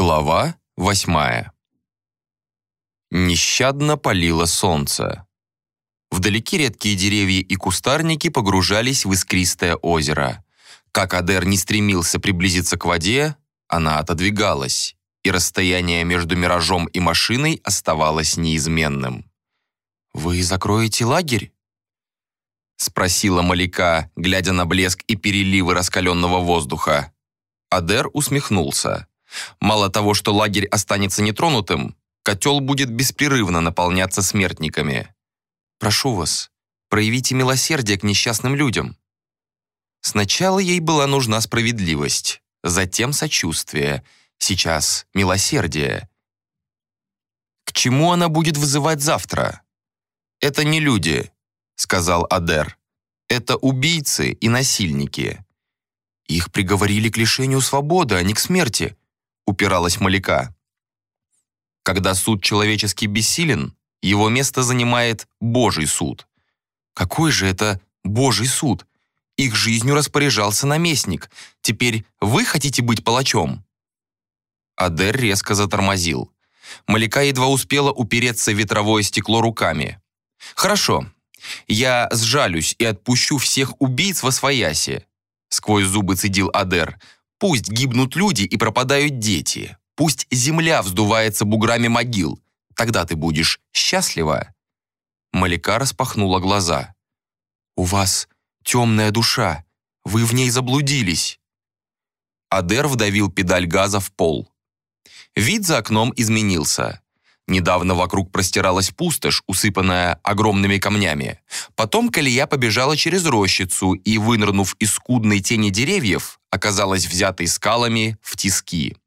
Глава восьмая. Нещадно палило солнце. Вдалеке редкие деревья и кустарники погружались в искристое озеро. Как Адер не стремился приблизиться к воде, она отодвигалась, и расстояние между миражом и машиной оставалось неизменным. «Вы закроете лагерь?» — спросила Маляка, глядя на блеск и переливы раскаленного воздуха. Адер усмехнулся. Мало того, что лагерь останется нетронутым, котел будет беспрерывно наполняться смертниками. Прошу вас, проявите милосердие к несчастным людям. Сначала ей была нужна справедливость, затем сочувствие, сейчас милосердие. К чему она будет вызывать завтра? Это не люди, сказал Адер. Это убийцы и насильники. Их приговорили к лишению свободы, а не к смерти упиралась Маляка. Когда суд человеческий бессилен, его место занимает Божий суд. Какой же это Божий суд? Их жизнью распоряжался наместник. Теперь вы хотите быть палачом?» Адер резко затормозил. Маляка едва успела упереться в ветровое стекло руками. «Хорошо, я сжалюсь и отпущу всех убийц во свояси», сквозь зубы цедил Адер. Пусть гибнут люди и пропадают дети. Пусть земля вздувается буграми могил. Тогда ты будешь счастлива». Малика распахнула глаза. «У вас темная душа. Вы в ней заблудились». Адер вдавил педаль газа в пол. Вид за окном изменился. Недавно вокруг простиралась пустошь, усыпанная огромными камнями. Потом колея побежала через рощицу и, вынырнув из скудной тени деревьев, оказалась взятой скалами в тиски.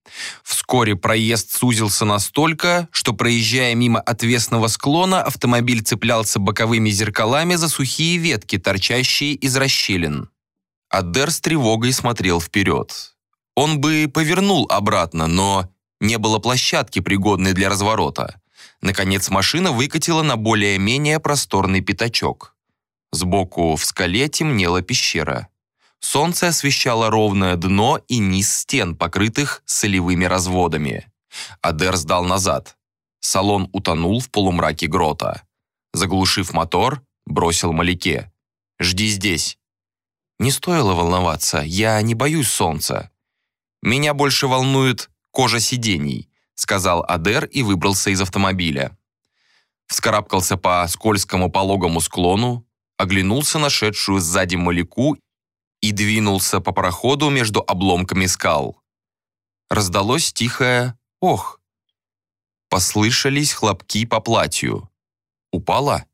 Вскоре проезд сузился настолько, что, проезжая мимо отвесного склона, автомобиль цеплялся боковыми зеркалами за сухие ветки, торчащие из расщелин. Адер с тревогой смотрел вперед. Он бы повернул обратно, но не было площадки, пригодной для разворота. Наконец машина выкатила на более-менее просторный пятачок. Сбоку в скале темнела пещера. Солнце освещало ровное дно и низ стен, покрытых солевыми разводами. Адер сдал назад. Салон утонул в полумраке грота. Заглушив мотор, бросил Маляке. «Жди здесь». Не стоило волноваться, я не боюсь солнца. Меня больше волнует кожа сидений», сказал Адер и выбрался из автомобиля. Вскарабкался по скользкому пологому склону, оглянулся на шедшую сзади маляку и двинулся по проходу между обломками скал. Раздалось тихое «ох». Послышались хлопки по платью. Упала?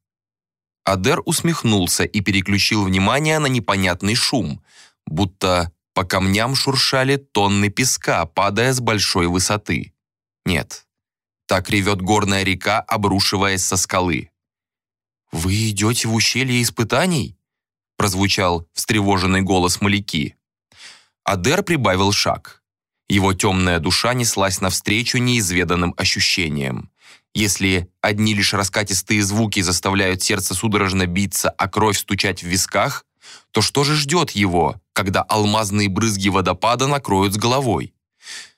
Адер усмехнулся и переключил внимание на непонятный шум, будто по камням шуршали тонны песка, падая с большой высоты. Нет, так ревет горная река, обрушиваясь со скалы. «Вы идете в ущелье испытаний?» прозвучал встревоженный голос Маляки. Адер прибавил шаг. Его темная душа неслась навстречу неизведанным ощущениям. Если одни лишь раскатистые звуки заставляют сердце судорожно биться, а кровь стучать в висках, то что же ждет его, когда алмазные брызги водопада накроют с головой?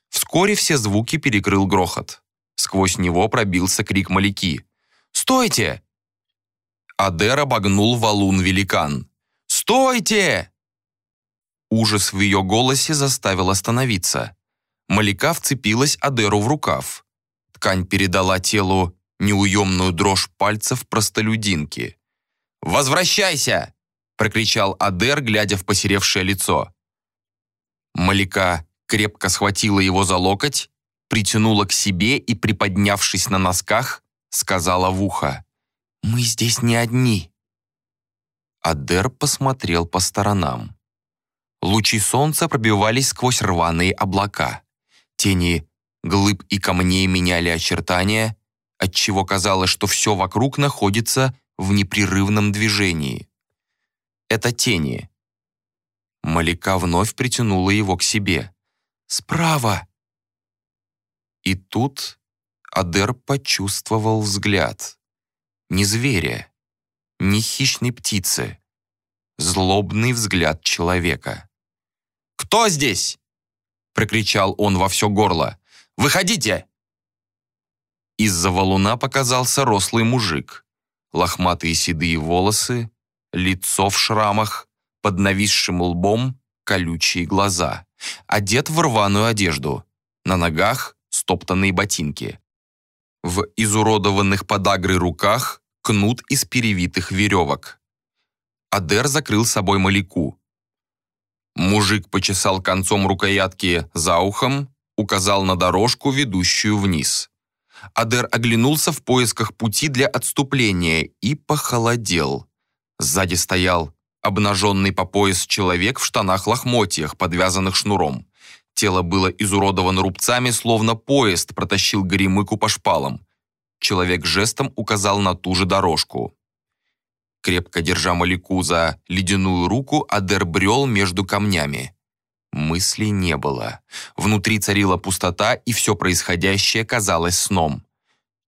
Вскоре все звуки перекрыл грохот. Сквозь него пробился крик маляки. «Стойте!» Адер обогнул валун великан. «Стойте!» Ужас в ее голосе заставил остановиться. Маляка вцепилась Адеру в рукав. Ткань передала телу неуемную дрожь пальцев простолюдинки. «Возвращайся!» Прокричал Адер, глядя в посеревшее лицо. Малика крепко схватила его за локоть, притянула к себе и, приподнявшись на носках, сказала в ухо, «Мы здесь не одни». Адер посмотрел по сторонам. Лучи солнца пробивались сквозь рваные облака. Тени глыб и камней меняли очертания, отчего казалось, что все вокруг находится в непрерывном движении это тени. Малика вновь притянула его к себе. «Справа!» И тут Адер почувствовал взгляд. Не зверя, не хищной птицы. Злобный взгляд человека. «Кто здесь?» — прокричал он во все горло. Выходите!» Из-за валуна показался рослый мужик. Лохматые седые волосы, лицо в шрамах, под нависшим лбом колючие глаза. Одет в рваную одежду. На ногах стоптанные ботинки. В изуродованных подагрой руках кнут из перевитых веревок. Адер закрыл собой маляку. Мужик почесал концом рукоятки за ухом, указал на дорожку, ведущую вниз. Адер оглянулся в поисках пути для отступления и похолодел. Сзади стоял обнаженный по пояс человек в штанах-лохмотьях, подвязанных шнуром. Тело было изуродовано рубцами, словно поезд протащил горемыку по шпалам. Человек жестом указал на ту же дорожку. Крепко держа Малику за ледяную руку, Адер брел между камнями. Мыслей не было. Внутри царила пустота, и все происходящее казалось сном.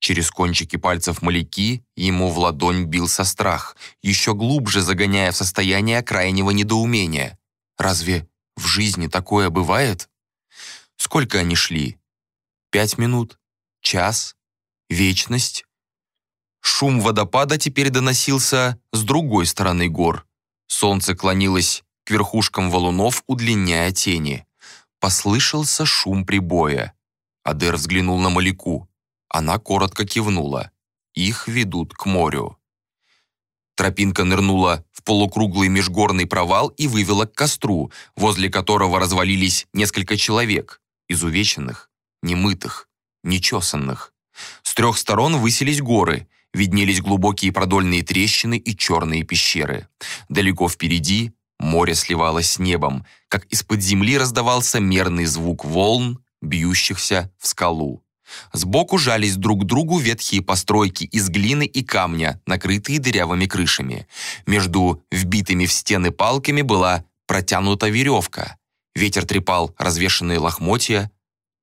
Через кончики пальцев Маляки ему в ладонь бился страх, еще глубже загоняя в состояние крайнего недоумения. Разве в жизни такое бывает? Сколько они шли? Пять минут? Час? Вечность? Шум водопада теперь доносился с другой стороны гор. Солнце клонилось к верхушкам валунов, удлиняя тени. Послышался шум прибоя. Адер взглянул на Маляку. Она коротко кивнула. Их ведут к морю. Тропинка нырнула в полукруглый межгорный провал и вывела к костру, возле которого развалились несколько человек, изувеченных, немытых, нечесанных. С трех сторон высились горы, виднелись глубокие продольные трещины и черные пещеры. Далеко впереди Море сливалось с небом, как из-под земли раздавался мерный звук волн, бьющихся в скалу. Сбоку жались друг к другу ветхие постройки из глины и камня, накрытые дырявыми крышами. Между вбитыми в стены палками была протянута веревка. Ветер трепал развешанные лохмотья.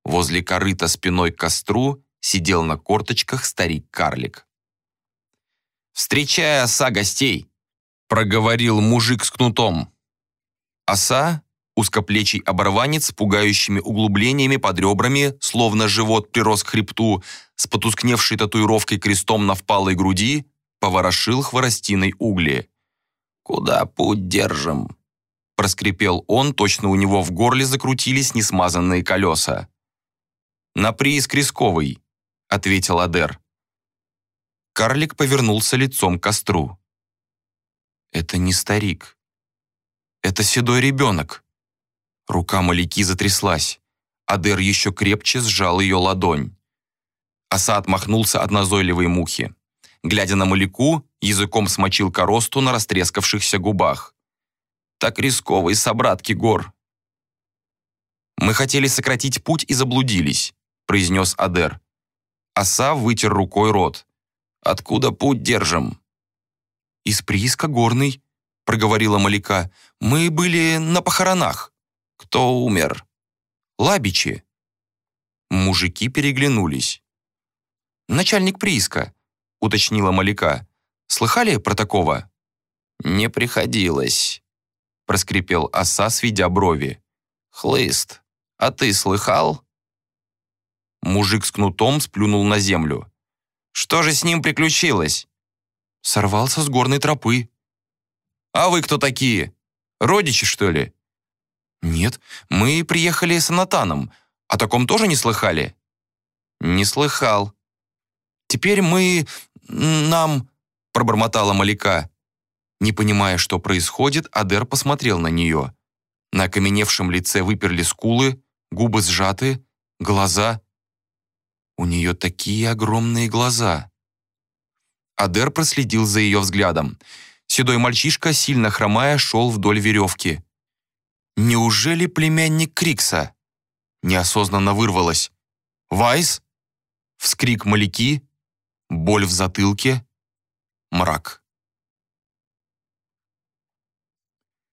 Возле корыта спиной к костру сидел на корточках старик-карлик. «Встречая оса гостей!» проговорил мужик с кнутом. Оса, узкоплечий оборванец с пугающими углублениями под ребрами, словно живот прирос к хребту, с потускневшей татуировкой крестом на впалой груди, поворошил хворостиной угли. «Куда путь держим?» проскрипел он, точно у него в горле закрутились несмазанные колеса. «На прииск рисковый», — ответил Адер. Карлик повернулся лицом к костру. Это не старик. Это седой ребенок. Рука Маляки затряслась. Адер еще крепче сжал ее ладонь. Оса отмахнулся от назойливой мухи. Глядя на Маляку, языком смочил коросту на растрескавшихся губах. «Так рисковый, собратки гор!» «Мы хотели сократить путь и заблудились», — произнес Адер. Оса вытер рукой рот. «Откуда путь держим?» «Из прииска горный», — проговорила Маляка. «Мы были на похоронах». «Кто умер?» «Лабичи». Мужики переглянулись. «Начальник прииска», — уточнила Маляка. «Слыхали про такого?» «Не приходилось», — проскрипел оса, сведя брови. «Хлыст, а ты слыхал?» Мужик с кнутом сплюнул на землю. «Что же с ним приключилось?» Сорвался с горной тропы. «А вы кто такие? Родичи, что ли?» «Нет, мы приехали с Анатаном. О таком тоже не слыхали?» «Не слыхал». «Теперь мы... нам...» — пробормотала Маляка. Не понимая, что происходит, Адер посмотрел на нее. На окаменевшем лице выперли скулы, губы сжаты, глаза. У нее такие огромные глаза. Адер проследил за ее взглядом. Седой мальчишка, сильно хромая, шел вдоль веревки. «Неужели племянник Крикса?» Неосознанно вырвалось. «Вайс?» Вскрик маляки, боль в затылке, мрак.